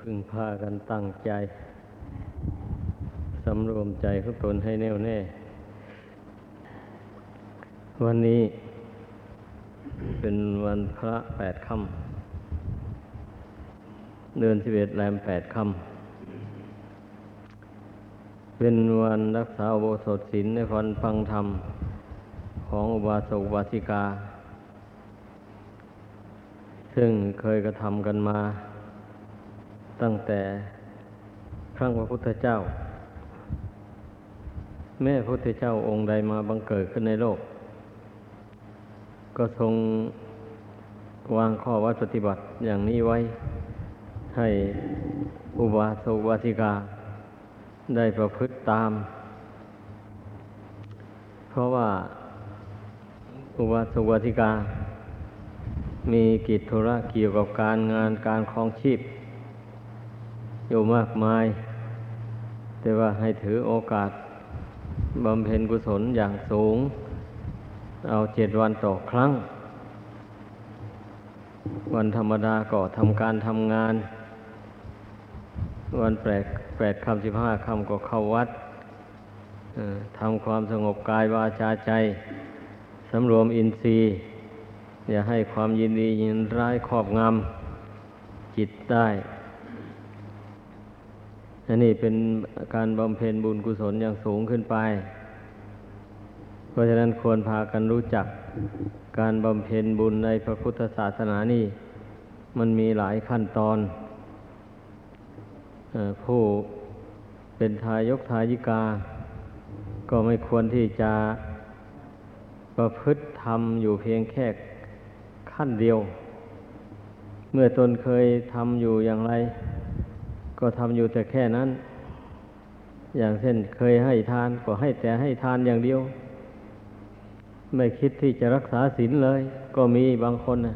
พึงพากันตั้งใจ สำรวมใจของตนให้แน่วแน่ วันนี้ เป็นวันพระแปดค่ำเดือนสิบเอ็ดแรมแปดค่ำเป็นวันรักษาโบสถศีลในวันฟังธรรม ของอุบาสกอุบาสิกา ซึ่งเคยกระทำกันมา ตั้งแต่ครั้งพระพุทธเจ้า แม่พระพุทธเจ้าองค์ใดมาบังเกิดขึ้นในโลก ก็ทรงวางข้อวัดปฏิบัติอย่างนี้ไว้ ให้อุบาสกวาสิกา ได้ประพฤติตาม เพราะว่าอุบาสกวาสิกา มีกิจธุระเกี่ยวกับการงานการครองชีพ อยู่มากมาย แต่ว่าให้ถือโอกาสบำเพ็ญกุศลอย่างสูง เอาเจ็ดวันต่อครั้ง วันธรรมดาก็ทำการทำงาน วันแปดแปดคำสิบห้าคำก็เข้าวัดทำความสงบกายวาจาใจสำรวมอินทรีย์ อย่าให้ความยินดียินร้ายครอบงำจิตได้ อันนี้เป็นการบำเพ็ญบุญกุศลอย่างสูงขึ้นไป เพราะฉะนั้นควรพากันรู้จักการบำเพ็ญบุญในพระพุทธศาสนานี่มันมีหลายขั้นตอนผู้เป็นทายกทายิกา ก็ไม่ควรที่จะประพฤติทำอยู่เพียงแค่ขั้นเดียว เมื่อตนเคยทำอยู่อย่างไร ก็ทำอยู่แต่แค่นั้น อย่างเช่นเคยให้ทานก็ให้แต่ให้ทานอย่างเดียว ไม่คิดที่จะรักษาศีลเลย ก็มีบางคนนะ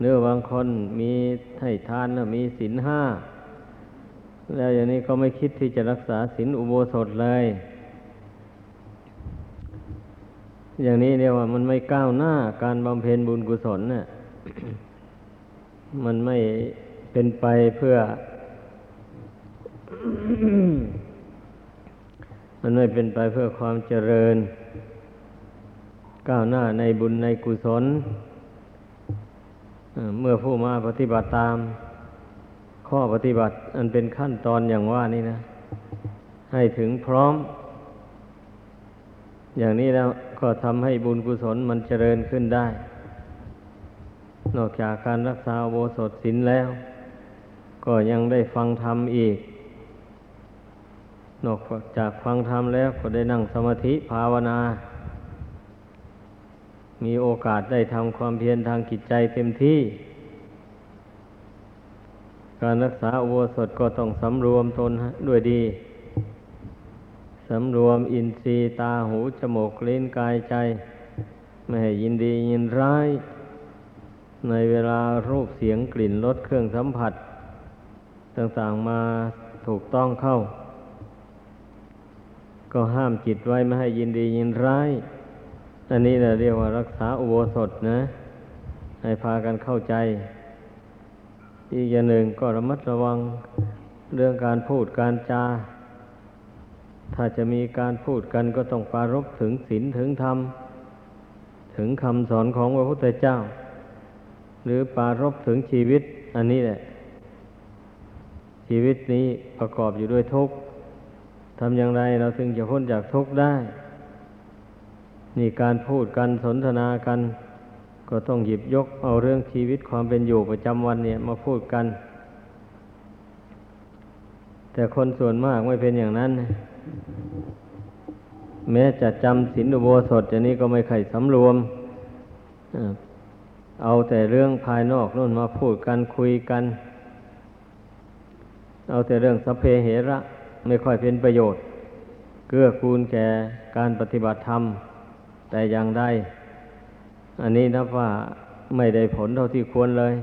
เนื้อบางคนมีให้ทานนะมีศีลห้าแล้วอย่างนี้ก็ไม่คิดที่จะรักษาศีลอุโบสถเลย อย่างนี้เรียกว่ามันไม่ก้าวหน้าการบำเพ็ญบุญกุศลเนะ่ยมันไม่ เป็นไปเพื่อ มันไม่เป็นไปเพื่อความเจริญ ก้าวหน้าในบุญในกุศล เมื่อผู้มาปฏิบัติตาม ข้อปฏิบัติอันเป็นขั้นตอนอย่างว่านี่นะ ให้ถึงพร้อม อย่างนี้แล้วก็ทำให้บุญกุศลมันเจริญขึ้นได้ นอกจากการรักษาโบสถศีลแล้ว ก็ยังได้ฟังธรรมอีก นอกจากฟังธรรมแล้วก็ได้นั่งสมาธิภาวนา มีโอกาสได้ทำความเพียรทางจิตใจเต็มที่ การรักษาอุโบสถก็ต้องสำรวมตนด้วยดี สำรวมอินทรีย์ตาหูจมูกลิ้นกายใจ ไม่ให้ยินดียินร้าย ในเวลารูปเสียงกลิ่นรสเครื่องสัมผัส ต่างๆมาถูกต้องเข้า ก็ห้ามจิตไว้ไม่ให้ยินดียินร้าย อันนี้เราเรียกว่ารักษาอุโบสถนะ ให้พากันเข้าใจ อีกอย่างหนึ่งก็ระมัดระวังเรื่องการพูดการจา ถ้าจะมีการพูดกันก็ต้องปารบถึงศีลถึงธรรม ถึงคำสอนของพระพุทธเจ้า หรือปารบถึงชีวิต อันนี้แหละ ชีวิตนี้ประกอบอยู่ด้วยทุกข์ทำอย่างไรเราถึงจะพ้นจากทุกข์ได้ นี่การพูดกันสนทนากัน ก็ต้องหยิบยกเอาเรื่องชีวิตความเป็นอยู่ประจำวันเนี่ยมาพูดกัน แต่คนส่วนมากไม่เป็นอย่างนั้น แม้จะจำศีลอุโบสถอย่างนี้ก็ไม่ไข่สำรวม เอาแต่เรื่องภายนอกนู่นมาพูดกันคุยกัน เอาแต่เรื่องสเพเหระไม่ค่อยเป็นประโยชน์ เกื้อกูลแก่การปฏิบัติธรรม แต่อย่างใดอันนี้นับว่าไม่ได้ผลเท่าที่ควรเลย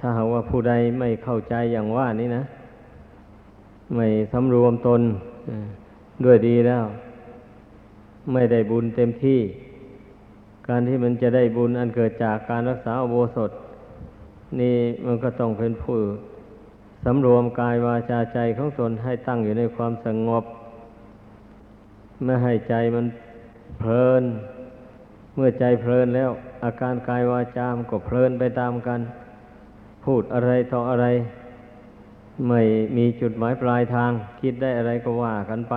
ถ้าหากว่าผู้ใดไม่เข้าใจอย่างว่านี้นะ ไม่สำรวมตนด้วยดีแล้ว ไม่ได้บุญเต็มที่ การที่มันจะได้บุญอันเกิดจากการรักษาอโบสถ นี่มันก็ต้องเป็นผู้ สำรวมกายวาจาใจของตนให้ตั้งอยู่ในความสงบ ไม่ให้ใจมันเพลิน เมื่อใจเพลินแล้ว อาการกายวาจามก็เพลินไปตามกัน พูดอะไรต่ออะไร ไม่มีจุดหมายปลายทาง คิดได้อะไรก็ว่ากันไป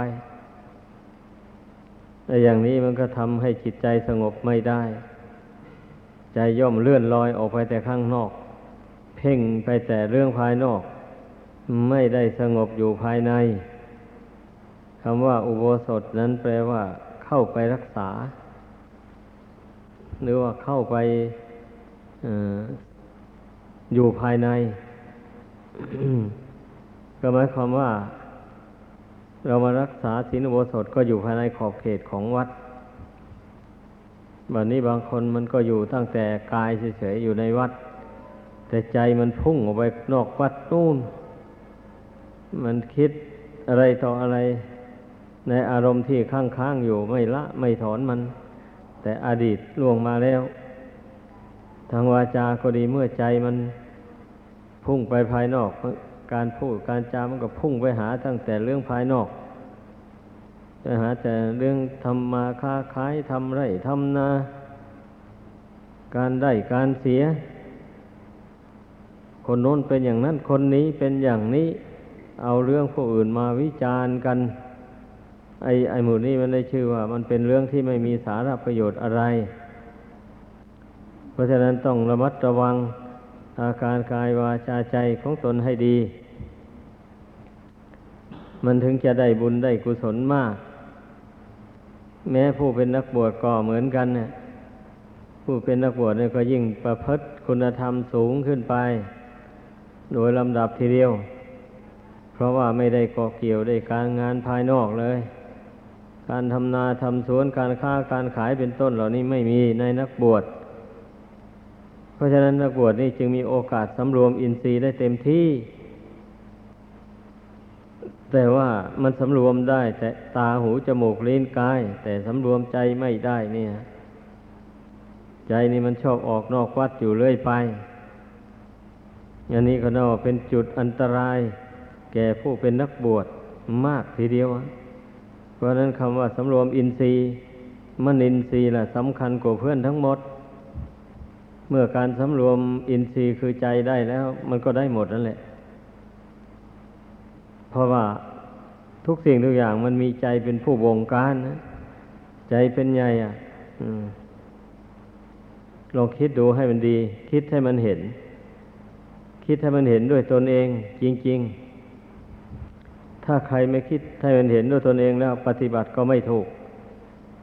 แต่อย่างนี้มันก็ทำให้จิตใจสงบไม่ได้ ใจย่อมเลื่อนลอยออกไปแต่ข้างนอก เพ่งไปแต่เรื่องภายนอก ไม่ได้สงบอยู่ภายในคำว่าอุโบสถนั้นแปลว่า เข้าไปรักษา หรือว่าเข้าไปออยู่ภายใน ก็หมายความว่า เรามารักษาศีลอุโบสถก็อยู่ภายในขอบเขตของวัดแบบนี้บางคนมันก็อยู่ตั้งแต่กายเฉยๆอยู่ในวัด แต่ใจมันพุ่งออกไปนอกวัดนู่น มันคิดอะไรต่ออะไร ในอารมณ์ที่ค้างๆอยู่ไม่ละไม่ถอนมัน แต่อดีตล่วงมาแล้ว ทางวาจาก็ดีเมื่อใจมันพุ่งไปภายนอก การพูดการจามันก็พุ่งไปหาตั้งแต่เรื่องภายนอกไปหาแต่เรื่องทำมาค้าขายทำไรทำนา การได้การเสีย คนโน้นเป็นอย่างนั้นคนนี้เป็นอย่างนี้ เอาเรื่องผู้อื่นมาวิจารณ์กัน ไอ้ไอ้หมู่นี้มันได้ชื่อว่า มันเป็นเรื่องที่ไม่มีสาระประโยชน์อะไร เพราะฉะนั้นต้องระมัดระวังอาการกายวาจาใจของตนให้ดี มันถึงจะได้บุญได้กุศลมาก แม้ผู้เป็นนักบวชก็เหมือนกันเนี่ยผู้เป็นนักบวชเนี่ยก็ยิ่งประพฤติคุณธรรมสูงขึ้นไป โดยลำดับทีเดียว เพราะว่าไม่ได้ก่อเกี่ยวได้การงานภายนอกเลย การทำนาทำสวนการค้าการขายเป็นต้นเหล่านี้ไม่มีในนักบวช เพราะฉะนั้นนักบวชนี่จึงมีโอกาสสำรวมอินทรีย์ได้เต็มที่ แต่ว่ามันสำรวมได้แต่ตาหูจมูกลิ้นกาย แต่สำรวมใจไม่ได้เนี่ย ใจนี่มันชอบออกนอกวัดอยู่เรื่อยไป อันนี้ก็น่าเป็นจุดอันตราย ก่ผู้เป็นนักบวชมากทีเดียว เพราะนั้นคำว่าสำรวมอินทรีย์มนินทรีย์ล่ะสำคัญกว่าเพื่อนทั้งหมด เมื่อการสำรวมอินทรีย์คือใจได้แล้ว มันก็ได้หมดนั่นแหละ เพราะว่าทุกสิ่งทุกอย่างมันมีใจเป็นผู้บงการนะใจเป็นใหญ่อะลองคิดดูให้มันดี คิดให้มันเห็น คิดให้มันเห็นด้วยตนเอง จริง ๆ ถ้าใครไม่คิดให้มันเห็นด้วยตนเองแล้ว ปฏิบัติก็ไม่ถูก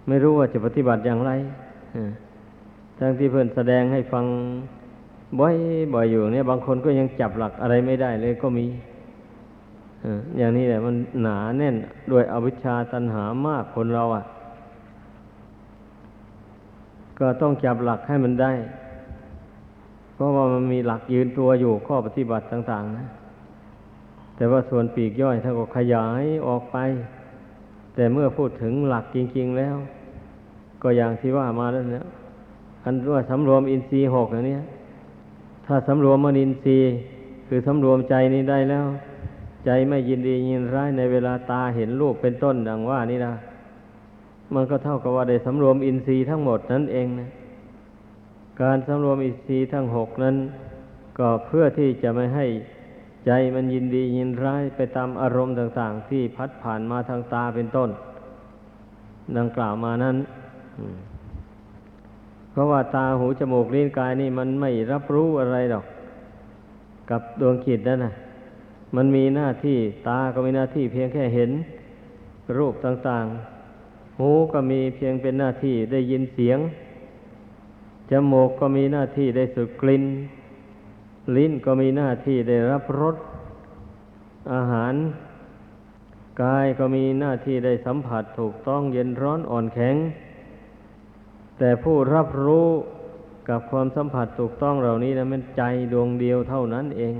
ไม่รู้ว่าจะปฏิบัติอย่างไรทั้งที่เพื่อนแสดงให้ฟังบ่อยบ่อยอยู่เนี่ยบางคนก็ยังจับหลักอะไรไม่ได้เลยก็มีอย่างนี้แหละมันหนาแน่นด้วยอวิชชาตันหามากคนเราอะ ก็ต้องจับหลักให้มันได้ เพราะว่ามันมีหลักยืนตัวอยู่ข้อปฏิบัติต่าง ๆ นะ แต่ว่าส่วนปีกย่อยท่านก็ขยายออกไป แต่เมื่อพูดถึงหลักจริง ๆแล้ว ก็อย่างที่ว่ามาแล้วเนี่ยอันว่าสำรวมอินทรีย์หกอย่างนี้ถ้าสำรวมมนินทรีย์คือสำรวมใจนี้ได้แล้ว ใจไม่ยินดียินร้ายในเวลาตาเห็นรูปเป็นต้นดังว่านี่นะมันก็เท่ากับว่าได้สำรวมอินทรีย์ทั้งหมดนั่นเองนะการสำรวมอินทรีย์ทั้งหกนั้น ก็เพื่อที่จะไม่ให้ ใจมันยินดียินร้ายไปตามอารมณ์ต่าง ๆ ที่พัดผ่านมาทางตาเป็นต้น ดังกล่าวมานั้นเพราะว่าตาหูจมูกลิ้นกายนี่มันไม่รับรู้อะไรหรอก กับดวงจิตนั่นนะมันมีหน้าที่ตาก็มีหน้าที่เพียงแค่เห็น รูปต่างๆ หูก็มีเพียงเป็นหน้าที่ได้ยินเสียงจมูกก็มีหน้าที่ได้สูดกลิ่น ลิ้นก็มีหน้าที่ได้รับรสอาหาร กายก็มีหน้าที่ได้สัมผัสถูกต้องเย็นร้อนอ่อนแข็ง แต่ผู้รับรู้กับความสัมผัสถูกต้องเหล่านี้นะมันใจดวงเดียวเท่านั้นเอง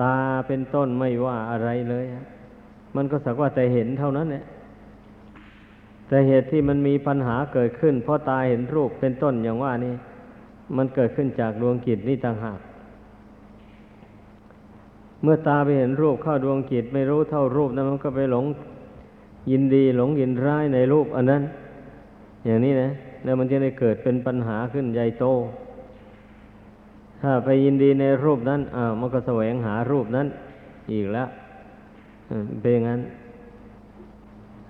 ตาเป็นต้นไม่ว่าอะไรเลย มันก็สักว่าแต่เห็นเท่านั้นแหละแต่เหตุที่มันมีปัญหาเกิดขึ้น เพราะตาเห็นรูปเป็นต้นอย่างว่านี่มันเกิดขึ้นจากดวงจิตนี่ต่างหาก เมื่อตาไปเห็นรูปเข้าดวงจิตไม่รู้เท่ารูปนั้นมันก็ไปหลงยินดีหลงยินร้ายในรูปอันนั้น อย่างนี้นะ แล้วมันจะได้เกิดเป็นปัญหาขึ้นใหญ่โต ถ้าไปยินดีในรูปนั้นอ้าวมันก็แสวงหารูปนั้น อีกแล้วเป็นอย่างนั้น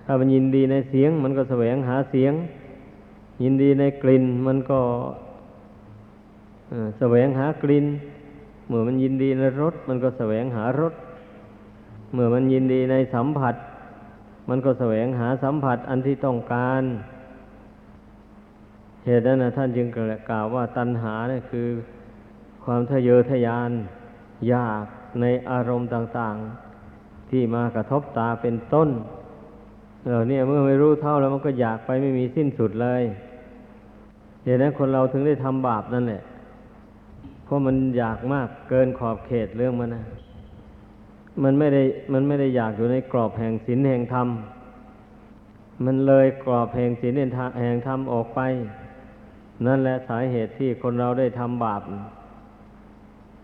ถ้ามันยินดีในเสียง มันก็แสวงหาเสียง ยินดีในกลิ่น มันก็แสวงหากลิ่น เมื่อมันยินดีในรสมันก็แสวงหารสเมื่อมันยินดีในสัมผัส มันก็แสวงหาสัมผัสอันที่ต้องการ เหตุนั้นนะท่านจึงกล่าวว่าตัณหาเนี่ยคือ ความทะเยอทะยาน อยากในอารมณ์ต่าง ๆ ที่มากระทบตาเป็นต้นเหล่านี้เมื่อไม่รู้เท่าแล้วมันก็อยากไปไม่มีสิ้นสุดเลยเหตุนั้นคนเราถึงได้ทำบาปนั่นแหละ เพราะมันอยากมากเกินขอบเขตเรื่องมันนะมันไม่ได้มันไม่ได้อยากอยู่ในกรอบแห่งศีลแห่งธรรม มันเลยกรอบแห่งศีลแห่งธรรมออกไป นั่นแหละสาเหตุที่คนเราได้ทำบาป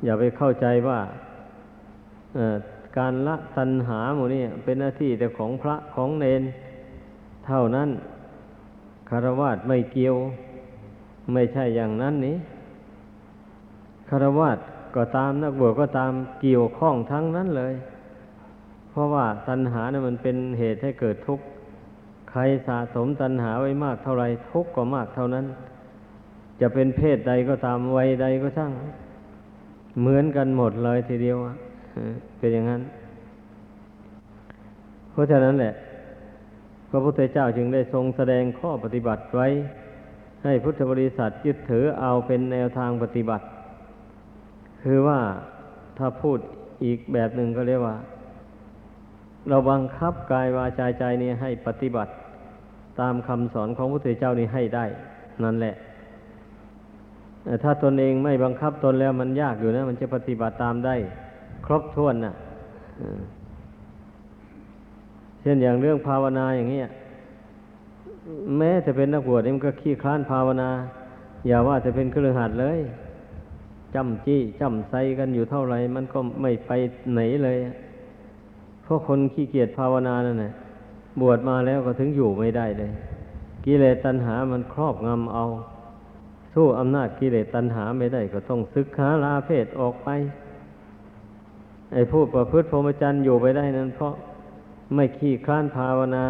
อย่าไปเข้าใจว่าการละตัณหาหมูนี่เป็นหน้าที่แต่ของพระของเนน เท่านั้นคารวะไม่เกี่ยว ไม่ใช่อย่างนั้นนี้ คารวะก็ตามนักบวชก็ตามเกี่ยวข้องทั้งนั้นเลย เพราะว่าตัณหาเนี่ยมันเป็นเหตุให้เกิดทุกข์ใครสะสมตัณหาไว้มากเท่าไรทุกข์ก็มากเท่านั้น จะเป็นเพศใดก็ตามวัยใดก็ช่าง เหมือนกันหมดเลยทีเดียวเป็นอย่างนั้น เพราะฉะนั้นแหละ พระพุทธเจ้าจึงได้ทรงแสดงข้อปฏิบัติไว้ ให้พุทธบริษัทยึดถือเอาเป็นแนวทางปฏิบัติ คือว่าถ้าพูดอีกแบบหนึ่งก็เรียกว่า เราบังคับกายวาจาใจนี้ให้ปฏิบัติ ตามคำสอนของพระพุทธเจ้านี้ให้ได้ นั่นแหละแต่ถ้าตนเองไม่บังคับตนแล้วมันยากอยู่นะ มันจะปฏิบัติตามได้ ครบถ้วนนะ่ะเช่นอย่างเรื่องภาวนาอย่างนี้แม้จะเป็นนักบวชมันก็ขี้คลานภาวนา อย่าว่าจะเป็นเครือขัดเลย จำจี้จำไซกันอยู่เท่าไหร่มันก็ไม่ไปไหนเลยเพราะคนขี้เกียจภาวนานั่นแหละบวชมาแล้วก็ถึงอยู่ไม่ได้เลยกิเลสตัณหามันครอบงำเอา สู้อำนาจกิเลสตัณหาไม่ได้ก็ต้องศึกษาลาเพศออกไป ไอ้ผู้ประพฤติพรหมจรรย์อยู่ไปได้นั้น เพราะไม่ขี้คลานภาวนา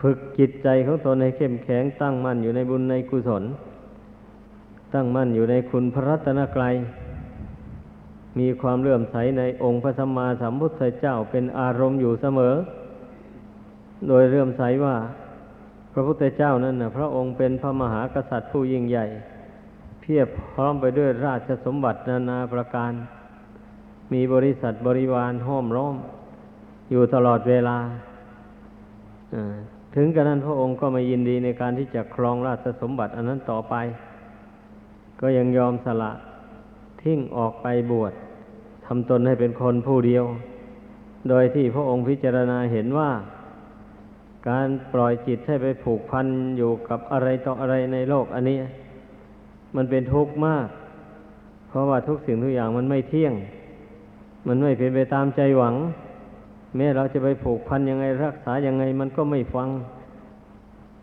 ฝึกจิตใจของตนให้เข้มแข็งตั้งมั่นอยู่ในบุญในกุศล ตั้งมั่นอยู่ในคุณพระรัตนกรัยมีความเลื่อมใสในองค์พระสัมมาสัมพุทธเจ้าเป็นอารมณ์อยู่เสมอ โดยเลื่อมใสว่า พระพุทธเจ้านั้นนะพระองค์เป็นพระมหากษัตริย์ผู้ยิ่งใหญ่ เพียบพร้อมไปด้วยราชสมบัตินานาประการ มีบริษัทบริวารห้อมล้อม อยู่ตลอดเวลาถึงกระนั้นพระองค์ก็ไม่ยินดีในการที่จะครองราชสมบัติอันนั้นต่อไป ก็ยังยอมสละทิ้งออกไปบวชทำตนให้เป็นคนผู้เดียว โดยที่พระองค์พิจารณาเห็นว่า การปล่อยจิตให้ไปผูกพันอยู่กับอะไรต่ออะไรในโลกอันนี้ มันเป็นทุกข์มาก เพราะว่าทุกสิ่งทุกอย่างมันไม่เที่ยง มันไม่เป็นไปตามใจหวัง แม้เราจะไปผูกพันยังไงรักษายังไงมันก็ไม่ฟัง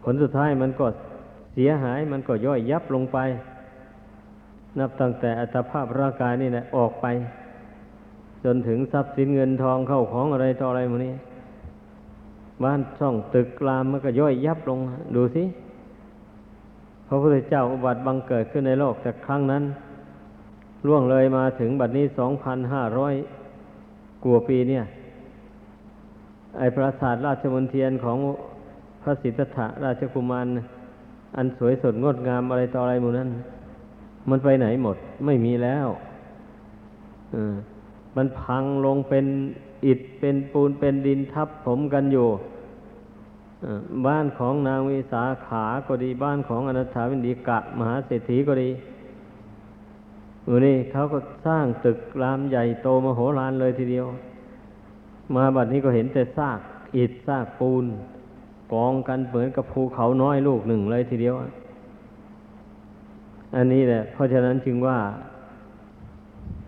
ผลสุดท้ายมันก็เสียหายมันก็ย่อยยับลงไป นับตั้งแต่อัตภาพร่างกายนี่แหละออกไป จนถึงทรัพย์สินเงินทองเข้าของอะไรต่ออะไรมนี้ บ้านช่องตึกรามมันก็ย่อยยับลง ดูสิพระพุทธเจ้าอุบัติบังเกิดขึ้นในโลกจากครั้งนั้น ล่วงเลยมาถึงบัดนี้สองพันห้าร้อยกว่าปีเนี่ย ไอปราสาทราชมนเทียนของพระสิทธัตถะราชกุมาร อันสวยสดงดงามอะไรต่ออะไรหมู่นั้น มันไปไหนหมด ไม่มีแล้วมันพังลงเป็นอิฐเป็นปูนเป็นดินทับผมกันอยู่บ้านของนางวิสาขาก็ดีบ้านของอนัถาวินดีกะ มหาเศรษฐีก็ดีอูนี่เขาก็สร้างตึกรามใหญ่โตมโหฬารเลยทีเดียว มาบัดนี้ก็เห็นแต่ซากอิฐซากปูน กองกันเหมือนกับภูเขาน้อยลูกหนึ่งเลยทีเดียว อันนี้แหละ เพราะฉะนั้นจึงว่า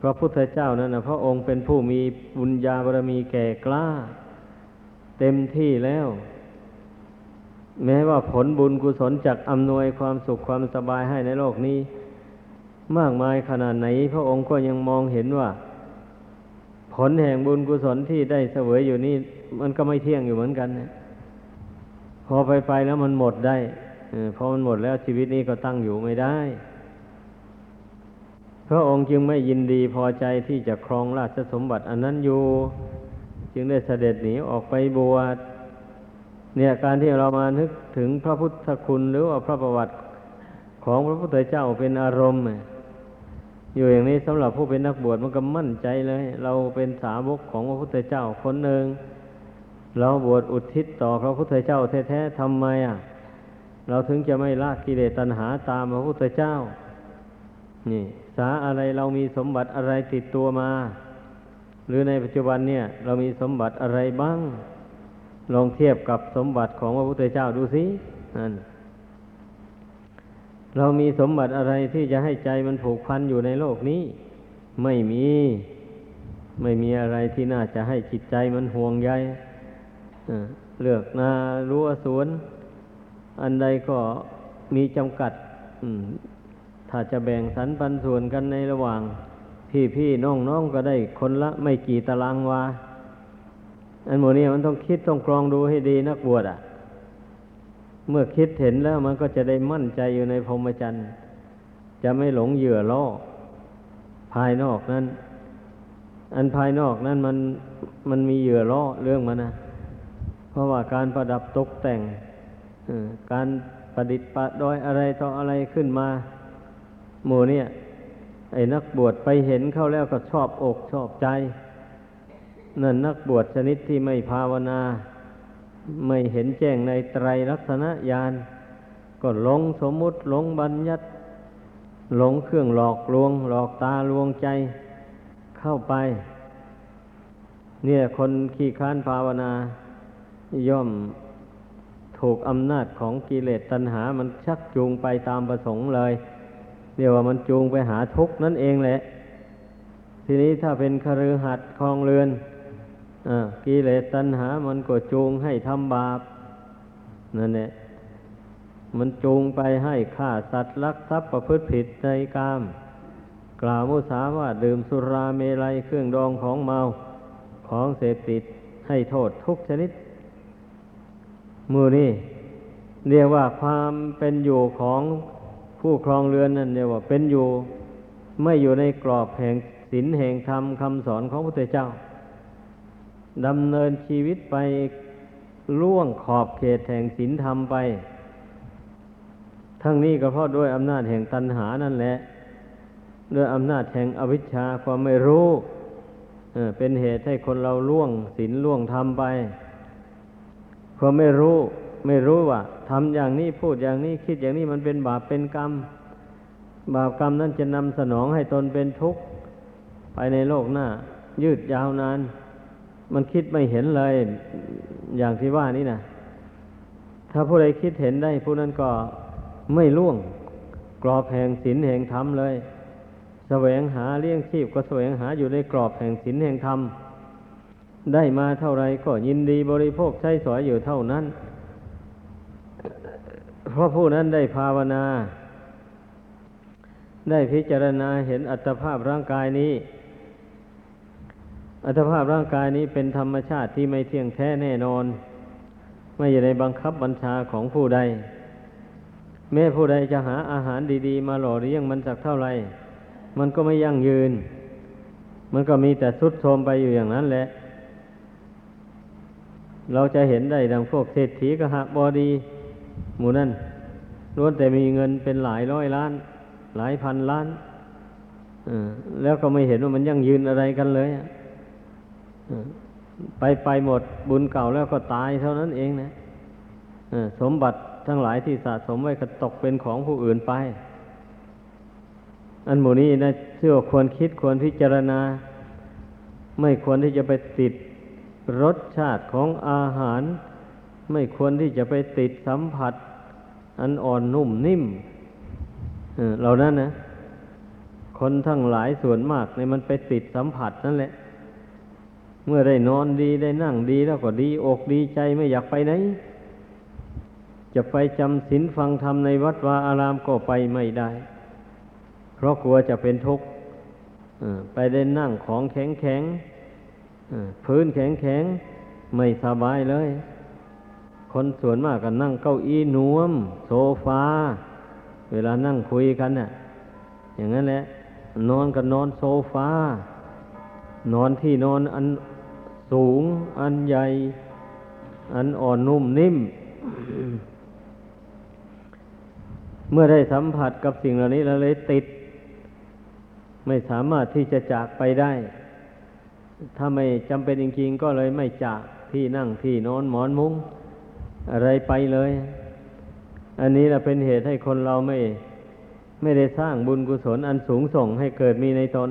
พระพุทธเจ้านั้นนะพระองค์เป็นผู้มีบุญญาบารมีแก่กล้า เต็มที่แล้ว แม้ว่าผลบุญกุศลจากอำนวยความสุขความสบายให้ในโลกนี้ มากมายขนาดไหน พระองค์ก็ยังมองเห็นว่า ผลแห่งบุญกุศลที่ได้เสวยอยู่นี่ มันก็ไม่เที่ยงอยู่เหมือนกันนะพอไปไปแล้วมันหมดได้พอมันหมดแล้วชีวิตนี้ก็ตั้งอยู่ไม่ได้ พระองค์จึงไม่ยินดีพอใจที่จะครองราชสมบัติอันนั้นอยู่ จึงได้เสด็จหนีออกไปบวชเนี่ยการที่เรามานึกถึงพระพุทธคุณหรือว่าพระประวัติของพระพุทธเจ้าเป็นอารมณ์อยู่อย่างนี้สำหรับผู้เป็นนักบวชมันก็มั่นใจเลย เราเป็นสาวกของพระพุทธเจ้าคนหนึ่งเราบวชอุทิศต่อพระพุทธเจ้าแท้ๆทำไมอะ เราถึงจะไม่ละกิเลสตัณหาตามพระพุทธเจ้า นี่ สาอะไรเรามีสมบัติอะไรติดตัวมา หรือในปัจจุบันเนี่ย เรามีสมบัติอะไรบ้าง ลองเทียบกับสมบัติของพระพุทธเจ้าดูสินั่นเรามีสมบัติอะไรที่จะให้ใจมันผูกพันอยู่ในโลกนี้ ไม่มี ไม่มีอะไรที่น่าจะให้จิตใจมันห่วงใยเลือกนารั้วสวน อันใดก็มีจำกัด ถ้าจะแบ่งสรรปันส่วนกันในระหว่าง พี่พี่น้องน้องก็ได้คนละไม่กี่ตารางวาอันโมนี้มันต้องคิดต้องกรองดูให้ดีนักบวชอะ เมื่อคิดเห็นแล้วมันก็จะได้มั่นใจอยู่ในพรหมจรรย์ จะไม่หลงเหยื่อล่อภายนอกนั้น อันภายนอกนั้นมันมันมีเหยื่อล่อเรื่องมันนะเพราะว่าการประดับตกแต่งการประดิษฐ์ประดอยอะไรต่ออะไรขึ้นมา หมู่เนี่ย ไอ้นักบวชไปเห็นเข้าแล้วก็ชอบอกชอบใจนั่นนักบวชชนิดที่ไม่ภาวนา ไม่เห็นแจ้งในไตรลักษณญาณก็หลงสมมุติหลงบัญญัติหลงเครื่องหลอกลวง หลอกตาลวงใจเข้าไป เนี่ยคนขี้ค้านภาวนา ย่อมถูกอำนาจของกิเลสตัณหา มันชักจูงไปตามประสงค์เลย เรียกว่ามันจูงไปหาทุกข์นั่นเองแหละ ทีนี้ถ้าเป็นคฤหัสถ์คลองเรือนอกิเลสตัณหา มันก็จูงให้ทำบาปนั่นแหละมันจูงไปให้ฆ่าสัตว์ลักทรัพย์ประพฤติผิดในกาม กล่าวมุสาว่าดื่มสุราเมลัยเครื่องดองของเมาของเสพติดให้โทษทุกชนิดมือนี่เรียกว่าความเป็นอยู่ของ ผู้ครองเรือนนั่นเรียกว่าเป็นอยู่ ไม่อยู่ในกรอบแห่งศีลแห่งธรรมคำสอนของพระพุทธเจ้าดำเนินชีวิตไปล่วงขอบเขตแห่งศีลธรรมไป ทั้งนี้ก็เพราะด้วยอำนาจแห่งตัณหานั่นแหละ ด้วยอำนาจแห่งอวิชชาความไม่รู้เป็นเหตุให้คนเราล่วงศีลล่วงธรรมไปพราะไม่รู้ ไม่รู้ว่าทำอย่างนี้พูดอย่างนี้คิดอย่างนี้มันเป็นบาปเป็นกรรม บาปกรรมนั้นจะนำสนองให้ตนเป็นทุกข์ ไปในโลกหน้า ยืดยาวนาน มันคิดไม่เห็นเลย อย่างที่ว่านี่นะถ้าผู้ใดคิดเห็นได้ ผู้นั้นก็ไม่ล่วง กรอบแห่งศีลแห่งธรรมเลยแสวงหาเลี้ยงชีพก็แสวงหาอยู่ในกรอบแห่งศีลแห่งธรรมได้มาเท่าไรก็ยินดีบริโภคใช้สอยอยู่เท่านั้น เพราะผู้นั้นได้ภาวนา ได้พิจารณาเห็นอัตภาพร่างกายนี้ อัตภาพร่างกายนี้เป็นธรรมชาติที่ไม่เที่ยงแท้แน่นอน ไม่อยู่ในบังคับบัญชาของผู้ใด แม้ผู้ใดจะหาอาหารดีๆ มาหล่อเลี้ยงมันจากเท่าไรมันก็ไม่ยั่งยืน มันก็มีแต่สุดโทมไปอยู่อย่างนั้นแหละเราจะเห็นได้ดังพวกเศรษฐีกหบอดี หมู่นั่นล้วนแต่มีเงินเป็นหลายร้อยล้าน หลายพันล้านแล้วก็ไม่เห็นว่ามันยั่งยืนอะไรกันเลยไปไปหมดบุญเก่าแล้วก็ตายเท่านั้นเองนะสมบัติทั้งหลายที่สะสมไว้ก็ตกเป็นของผู้อื่นไป อันหมู่นี้นะเชื่อควรคิดควรพิจารณา ไม่ควรที่จะไปติดรสชาติของอาหาร ไม่ควรที่จะไปติดสัมผัส อันอ่อนนุ่มนิ่มเหล่านั้นนะคนทั้งหลายส่วนมากในมันไปติดสัมผัสนั่นแหละ เมื่อได้นอนดีได้นั่งดีแล้วก็ดีอกดีใจไม่อยากไปไหน จะไปจำศีลฟังธรรมในวัดวาอารามก็ไปไม่ได้ เพราะกลัวจะเป็นทุกข์ไปได้นั่งของแข็งแข็งพื้นแข็งแข็งไม่สบายเลย คนส่วนมากก็นั่งเก้าอี้นวม โซฟา เวลานั่งคุยกันน่ะอย่างนั้นแหละ นอนก็นอนโซฟา นอนที่นอนอันสูง อันใหญ่ อันอ่อนนุ่มนิ่ม เมื่อได้สัมผัสกับสิ่งเหล่านี้แล้วเลยติด ไม่สามารถที่จะจากไปได้ ถ้าไม่จำเป็นจริงๆก็เลยไม่จากที่นั่งที่นอนหมอนมุง้ง อะไรไปเลย อันนี้แหละเป็นเหตุให้คนเราไม่ ไม่ได้สร้างบุญกุศลอันสูงส่งให้เกิดมีในตน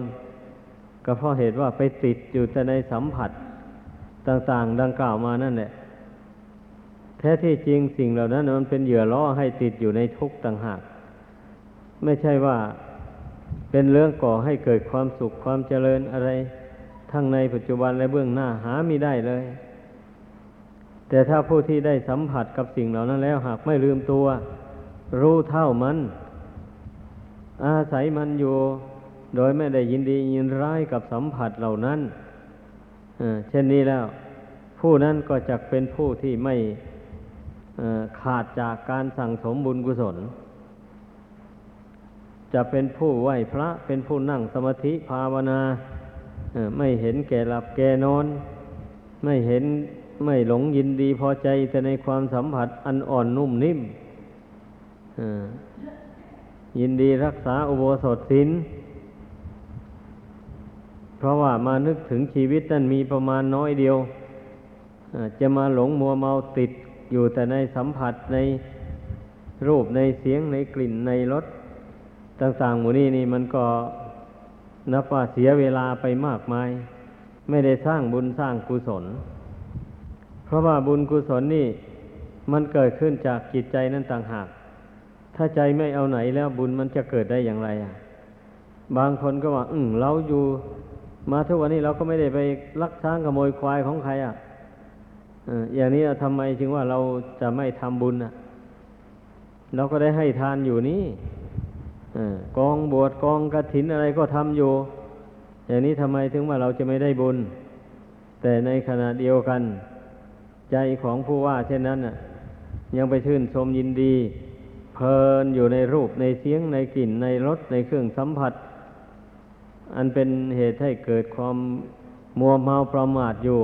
ก็เพราะเหตุว่าไปติดอยู่แต่ในสัมผัสต่าง ๆ ดังกล่าวมานั่นแหละแท้ที่จริงสิ่งเหล่านั้นมันเป็นเหยื่อล่อให้ติดอยู่ในทุกข์ต่างหาก ไม่ใช่ว่าเป็นเรื่องก่อให้เกิดความสุขความเจริญอะไร ทั้งในปัจจุบันและเบื้องหน้าหาไม่ได้เลย แต่ถ้าผู้ที่ได้สัมผัสกับสิ่งเหล่านั้นแล้ว หากไม่ลืมตัว รู้เท่ามัน อาศัยมันอยู่ โดยไม่ได้ยินดียินร้ายกับสัมผัสเหล่านั้นเช่นนี้แล้ว ผู้นั้นก็จะเป็นผู้ที่ไม่ขาดจากการสั่งสมบุญกุศล จะเป็นผู้ไหวพระเป็นผู้นั่งสมาธิภาวนาไม่เห็นแก่หลับแก่นอน ไม่เห็น ไม่หลงยินดีพอใจแต่ในความสัมผัสอันอ่อนนุ่มนิ่มยินดีรักษาอุโบสถศีลเพราะว่ามานึกถึงชีวิตนั้นมีประมาณน้อยเดียวจะมาหลงมัวเมาติดอยู่แต่ในสัมผัสในรูปในเสียงในกลิ่นในรสต่างๆหมู่นี้นี่มันก็นับว่าเสียเวลาไปมากมาย ไม่ได้สร้างบุญสร้างกุศล เพราะว่าบุญกุศลนี่มันเกิดขึ้นจากจิตใจนั่นต่างหาก ถ้าใจไม่เอาไหนแล้วบุญมันจะเกิดได้อย่างไรอะ บางคนก็ว่า อืมเราอยู่ มาทุกวันนี้เราก็ไม่ได้ไปลักช้างขโมยควายของใครอะอย่างนี้ทำไมจึงว่าเราจะไม่ทำบุญอะ เราก็ได้ให้ทานอยู่นี่กองบวชกองกระถินอะไรก็ทำอยู่ อย่างนี้ทำไมถึงว่าเราจะไม่ได้บุญ แต่ในขณะเดียวกัน ใจของผู้ว่า เช่นนั้นน่ะ ยังไปชื่นชมยินดี เพลินอยู่ในรูปในเสียงในกลิ่นในรสในเครื่องสัมผัส อันเป็นเหตุให้เกิดความมัวเมาประมาทอยู่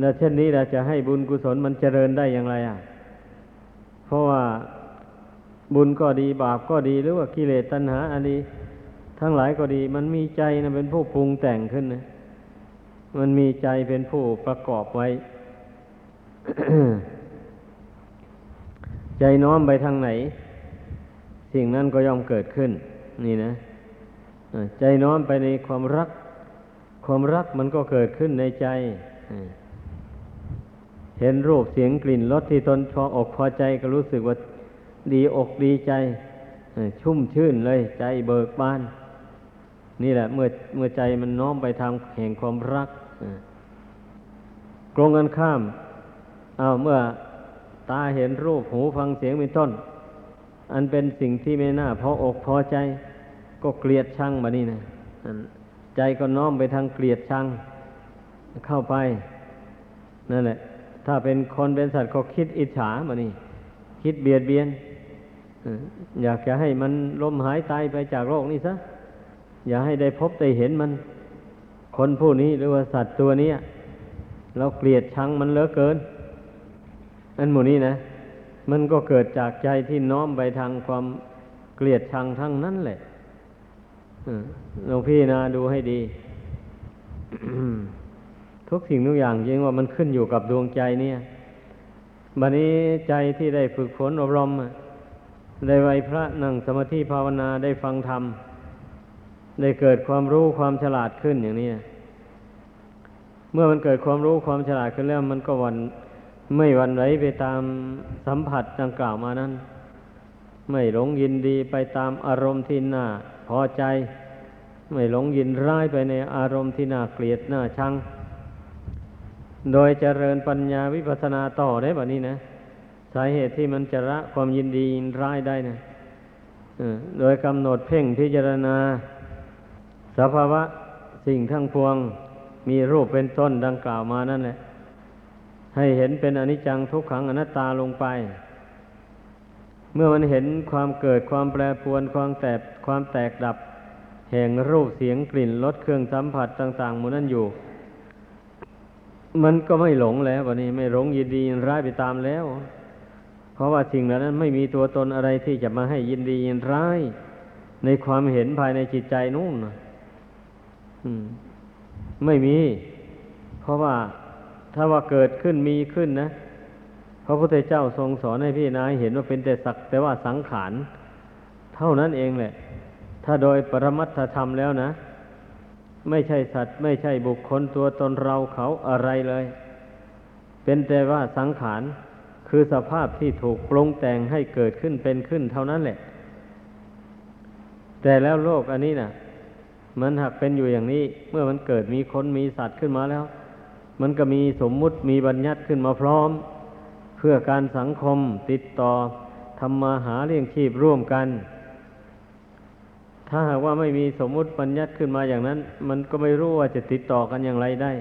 และเช่นนี้เราจะให้บุญกุศลมันเจริญได้อย่างไรอะ เพราะว่าบุญก็ดีบาปก็ดีหรือว่ากิเลสตัณหาอันนี้ ทั้งหลายก็ดี มันมีใจนะเป็นผู้ปรุงแต่งขึ้นนะ มันมีใจเป็นผู้ประกอบไว้ ใจน้อมไปทางไหน สิ่งนั้นก็ย่อมเกิดขึ้น นี่นะใจน้อมไปในความรัก ความรักมันก็เกิดขึ้นในใจ เห็นรูปเสียงกลิ่นรสที่ตนชอบอกพอใจก็รู้สึกว่าดีอกดีใจ ชุ่มชื่นเลยใจเบิกบาน นี่แหละ เมื่อเมื่อใจมันน้อมไปทางแห่งความรัก กรงกันข้าม เอาเมื่อตาเห็นรูปหูฟังเสียงเป็นต้น อันเป็นสิ่งที่ไม่น่าพออกพอใจ ก็เกลียดชังมานี่นะใจก็น้อมไปทางเกลียดชัง เข้าไป นั่นแหละ ถ้าเป็นคนเป็นสัตว์ก็คิดอิจฉามานี่ คิดเบียดเบียนอยากจะให้มันล้มหายตายไปจากโลกนี้ซะ อย่าให้ได้พบได้เห็นมัน คนผู้นี้หรือว่าสัตว์ตัวนี้เราเกลียดชังมันเหลือเกิน อันหมู่นี้นะ มันก็เกิดจากใจที่น้อมไปทางความเกลียดชังทั้งนั้นแหละลองพี่นาดูให้ดี ทุกสิ่งทุกอย่างจริงว่ามันขึ้นอยู่กับดวงใจเนี่ยบัดนี้ใจที่ได้ฝึกฝนอบรมได้ไหวพระนั่งสมาธิภาวนาได้ฟังธรรม ได้เกิดความรู้ความฉลาดขึ้นอย่างนี้เมื่อมันเกิดความรู้ความฉลาดขึ้นแล้ว มันก็วันไม่วันไหวไปตามสัมผัสดังกล่าวมานั้น ไม่หลงยินดีไปตามอารมณ์ที่น่าพอใจ ไม่หลงยินร้ายไปในอารมณ์ที่น่าเกลียดน่าชัง โดยเจริญปัญญาวิปัสสนาต่อได้แบบนี้นะสาเหตุที่มันจะละความยินดียินร้ายได้นะโดยกำหนดเพ่งพิจารณา สภาวะสิ่งทั้งพวงมีรูปเป็นต้นดังกล่าวมานั่นแหละ ให้เห็นเป็นอนิจจังทุกขังอนัตตาลงไป เมื่อมันเห็นความเกิดความแปรปรวนความแตกความแตกดับ แห่งรูปเสียงกลิ่นรสเครื่องสัมผัสต่างๆหมู่นั้นอยู่ มันก็ไม่หลงแล้ววันนี้ไม่หลงยินดียินร้ายไปตามแล้ว เพราะว่าสิ่งเหล่านั้นไม่มีตัวตนอะไรที่จะมาให้ยินดียินร้าย ในความเห็นภายในจิตใจนู่น ไม่มี เพราะว่าถ้าว่าเกิดขึ้นมีขึ้นนะพระพุทธเจ้าทรงสอนให้พี่นายเห็นว่าเป็นแต่สักแต่ว่าสังขารเท่านั้นเองแหละ ถ้าโดยปรมัตถธรรมแล้วนะ ไม่ใช่สัตว์ ไม่ใช่บุคคลตัวตนเราเขาอะไรเลย เป็นแต่ว่าสังขารคือสภาพที่ถูกปรุงแต่งให้เกิดขึ้นเป็นขึ้นเท่านั้นแหละ แต่แล้วโลกอันนี้นะ่ะ มันหากเป็นอยู่อย่างนี้ เมื่อมันเกิดมีคนมีสัตว์ขึ้นมาแล้ว มันก็มีสมมุติมีบัญญัติขึ้นมาพร้อม เพื่อการสังคมติดต่อทำมาหาเลี้ยงชีพร่วมกัน ถ้าหากว่าไม่มีสมมุติบัญญัติขึ้นมาอย่างนั้น มันก็ไม่รู้ว่าจะติดต่อกันอย่างไรได้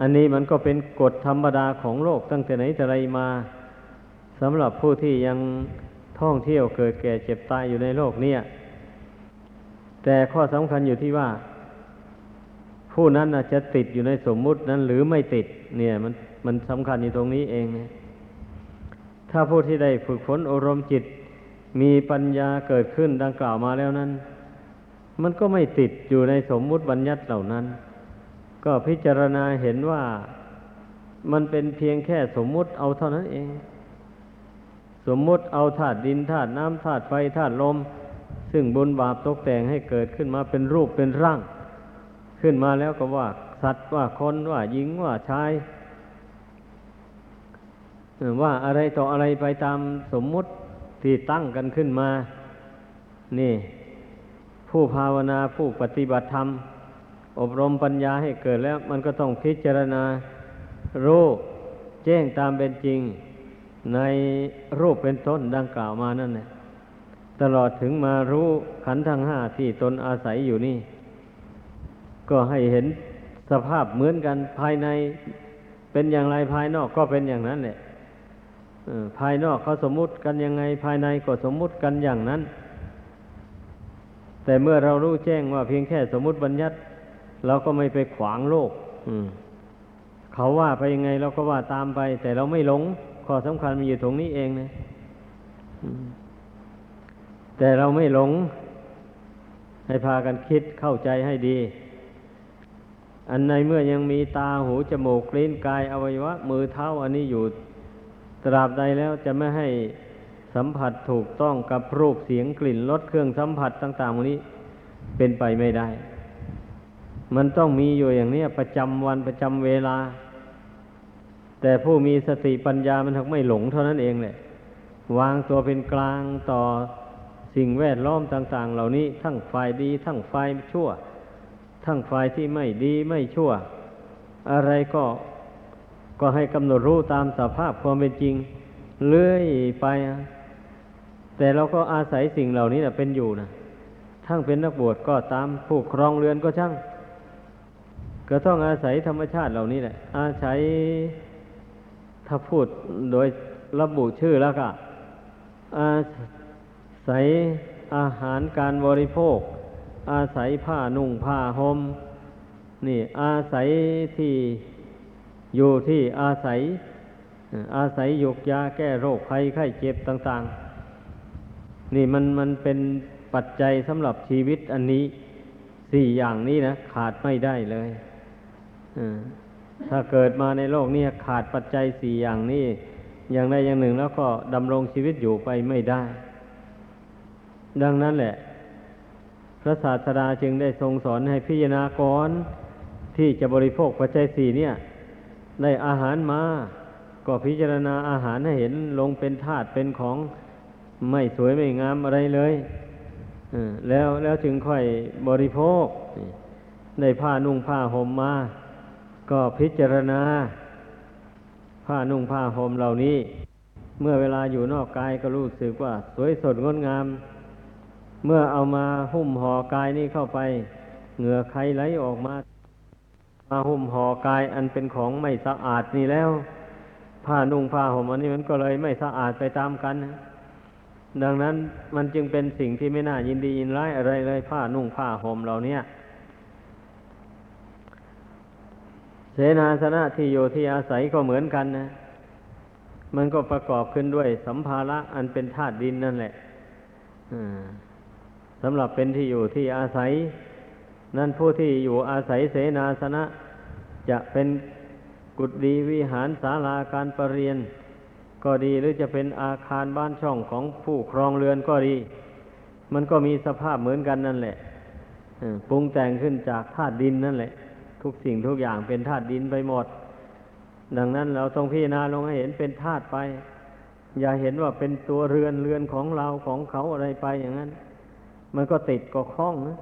อันนี้มันก็เป็นกฎธรรมดาของโลกตั้งแต่ไหนแต่ไรมาสำหรับผู้ที่ยังท่องเที่ยวเกิดแก่เจ็บตายอยู่ในโลกเนี่ย แต่ข้อสำคัญอยู่ที่ว่า ผู้นั้นจะติดอยู่ในสมมุตินั้นหรือไม่ติด เนี่ย มันมันสำคัญอยู่ตรงนี้เองนะถ้าผู้ที่ได้ฝึกฝนอารมณ์จิต มีปัญญาเกิดขึ้นดังกล่าวมาแล้วนั้น มันก็ไม่ติดอยู่ในสมมุติบัญญัติเหล่านั้น ก็พิจารณาเห็นว่ามันเป็นเพียงแค่สมมุติเอาเท่านั้นเอง สมมุติเอาธาตุดินธาตุน้ำธาตุไฟธาตุลม ซึ่งบุญบาปตกแต่งให้เกิดขึ้นมาเป็นรูปเป็นร่าง ขึ้นมาแล้วก็ว่า สัตว์ว่าคนว่าหญิงว่าชายว่าอะไรต่ออะไรไปตามสมมุติที่ตั้งกันขึ้นมา นี่ ผู้ภาวนาผู้ปฏิบัติธรรม อบรมปัญญาให้เกิดแล้ว มันก็ต้องพิจารณารู้แจ้งตามเป็นจริง ในรูปเป็นต้นดังกล่าวมานั่นแหละ ตลอดถึงมารู้ขันธ์ทั้งห้าที่ตนอาศัยอยู่นี่ ก็ให้เห็นสภาพเหมือนกันภายในเป็นอย่างไรภายนอกก็เป็นอย่างนั้นแหละภายนอกเขาสมมุติกันยังไงภายในก็สมมุติกันอย่างนั้น แต่เมื่อเรารู้แจ้งว่าเพียงแค่สมมุติบัญญัติเราก็ไม่ไปขวางโลกเขาว่าไปยังไงเราก็ว่าตามไป แต่เราไม่หลงข้อสำคัญมันอยู่ตรงนี้เองนะ แต่เราไม่หลง ให้พากันคิดเข้าใจให้ดี อันในเมื่อยังมีตาหูจมูกลิ้นกายอวัยวะ มือเท้าอันนี้อยู่ตราบใดแล้วจะไม่ให้สัมผัสถูกต้องกับรูปเสียงกลิ่นรสเครื่องสัมผัสต่างๆวันนี้เป็นไปไม่ได้ มันต้องมีอยู่อย่างนี้ประจำวันประจำเวลา แต่ผู้มีสติปัญญามันถึงไม่หลงเท่านั้นเองแหละวางตัวเป็นกลางต่อ สิ่งแวดล้อมต่าง ๆ เหล่านี้ทั้งฝ่ายดี ทั้งฝ่ายชั่ว ทั้งฝ่ายที่ไม่ดีไม่ชั่ว อะไรก็ก็ให้กำหนดรู้ตามสภาพความเป็นจริง เลื่อยไป แต่เราก็อาศัยสิ่งเหล่านี้นะเป็นอยู่นะทั้งเป็นนักบวชก็ตามผู้ครองเรือนก็ช่าง ก็ต้องอาศัยธรรมชาติเหล่านี้แหละ อาศัยถ้าพูดโดยระบุชื่อแล้วก็อา ศัยอาหารการบริโภค อาศัยผ้านุ่งผ้าหม่มนี่อาศัยที่อยู่ที่อาศัย อาศัยยุกยาแก้โรคภัยไข้เจ็บต่าง ๆ นี่มันมันเป็นปัจจัยสำหรับชีวิตอันนี้สี่อย่างนี้นะ ขาดไม่ได้เลยถ้าเกิดมาในโลกนี้ขาดปัจจัยสี่อย่างนี้ อย่างใดอย่างหนึ่งแล้วก็ดำรงชีวิตอยู่ไปไม่ได้ ดังนั้นแหละ พระศาสดาจึงได้ทรงสอนให้พิจารณากรที่จะบริโภคปัจจัยสี่เนี่ย ได้อาหารมาก็พิจารณาอาหารให้เห็นลงเป็นธาตุเป็นของไม่สวยไม่งามอะไรเลยแล้วแล้วจึงค่อยบริโภค ได้ผ้านุ่งผ้าห่มมา ก็พิจารณา ผ้านุ่งผ้าห่มเหล่านี้ เมื่อเวลาอยู่นอกกายก็รู้สึกว่า สวยสดงดงาม เมื่อเอามาหุ้มห่อกายนี้เข้าไป เหงื่อใครไหลออกมา มาหุ้มห่อกายอันเป็นของไม่สะอาดนี่แล้ว ผ้านุ่งผ้าห่มอันนี้มันก็เลยไม่สะอาดไปตามกัน ดังนั้นมันจึงเป็นสิ่งที่ไม่น่ายินดียินร้ายอะไรเลยผ้านุ่งผ้าห่มเหล่าเนี้ยเสนาสนะที่อยู่ที่อาศัยก็เหมือนกันนะ มันก็ประกอบขึ้นด้วยสัมภาระอันเป็นธาตุดินนั่นแหละ สำหรับเป็นที่อยู่ที่อาศัย นั่นผู้ที่อยู่อาศัยเสนาสนะ จะเป็นกุฏิวิหารศาลาการประเรียน ก็ดีหรือจะเป็นอาคารบ้านช่องของผู้ครองเรือนก็ดี มันก็มีสภาพเหมือนกันนั่นแหละปรุงแต่งขึ้นจากธาตุดินนั่นแหละ ทุกสิ่งทุกอย่างเป็นธาตุดินไปหมด ดังนั้นเราต้องพิจารณาลงให้เห็นเป็นธาตุไป อย่าเห็นว่าเป็นตัวเรือนเรือนของเราของเขาอะไรไปอย่างนั้น มันก็ติดก็คล้องนะ